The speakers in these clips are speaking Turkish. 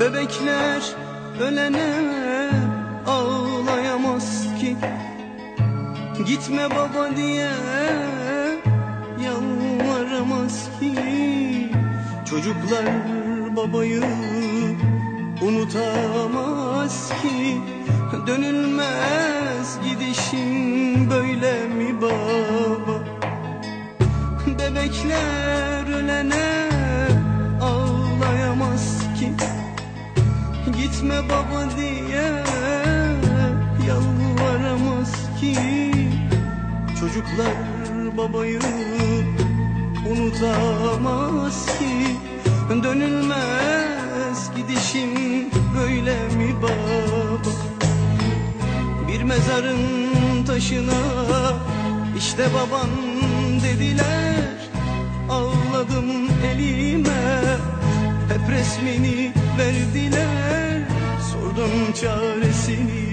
Bebekler ölene ağlayamaz ki. Gitme baba diye yalvaramaz ki. Çocuklar babayı unutamaz ki. Dönülmez Gitme baba diye yalvaramaz ki. Çocuklar babayı unutamaz ki. Dönülmez gidişim böyle mi baba? Bir mezarın taşına işte baban dediler çaresini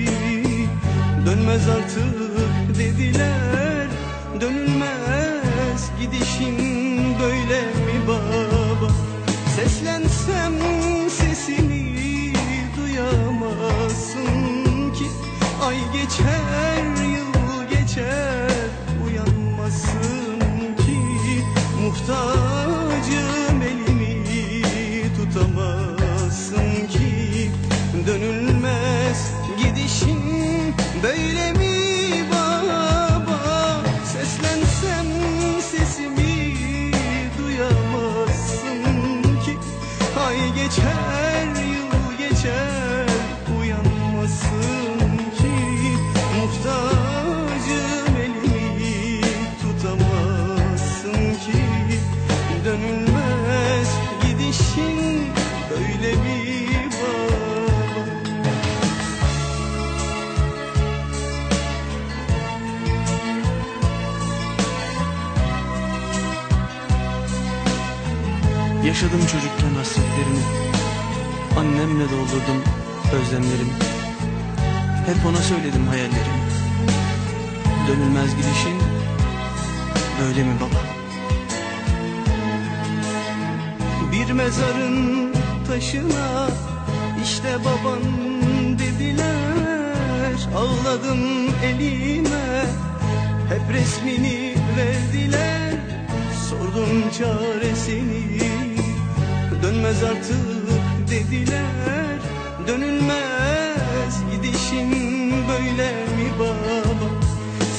geçer yıl geçer. Uyanmasın ki Muhtacım elimi tutamazsın ki. Dönülmez gidişin böyle mi baba Yaşadım çocukken hasretlerimi Annemle doldurdum özlemlerimi. Hep ona söyledim hayallerimi. Dönülmez gidişin Böyle mi baba? Bir mezarın taşına işte baban dediler. Ağladım elime hep resmini verdiler. Sordum çaresini dönmez artık dediler Dönülmez gidişin böyle mi baba?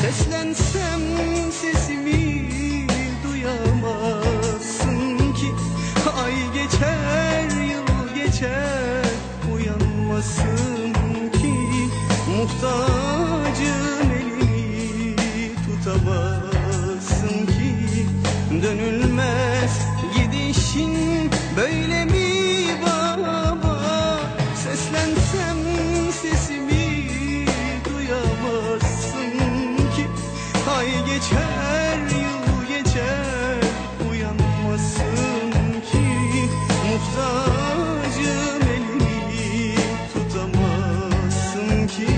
Seslensem sesimi contigo.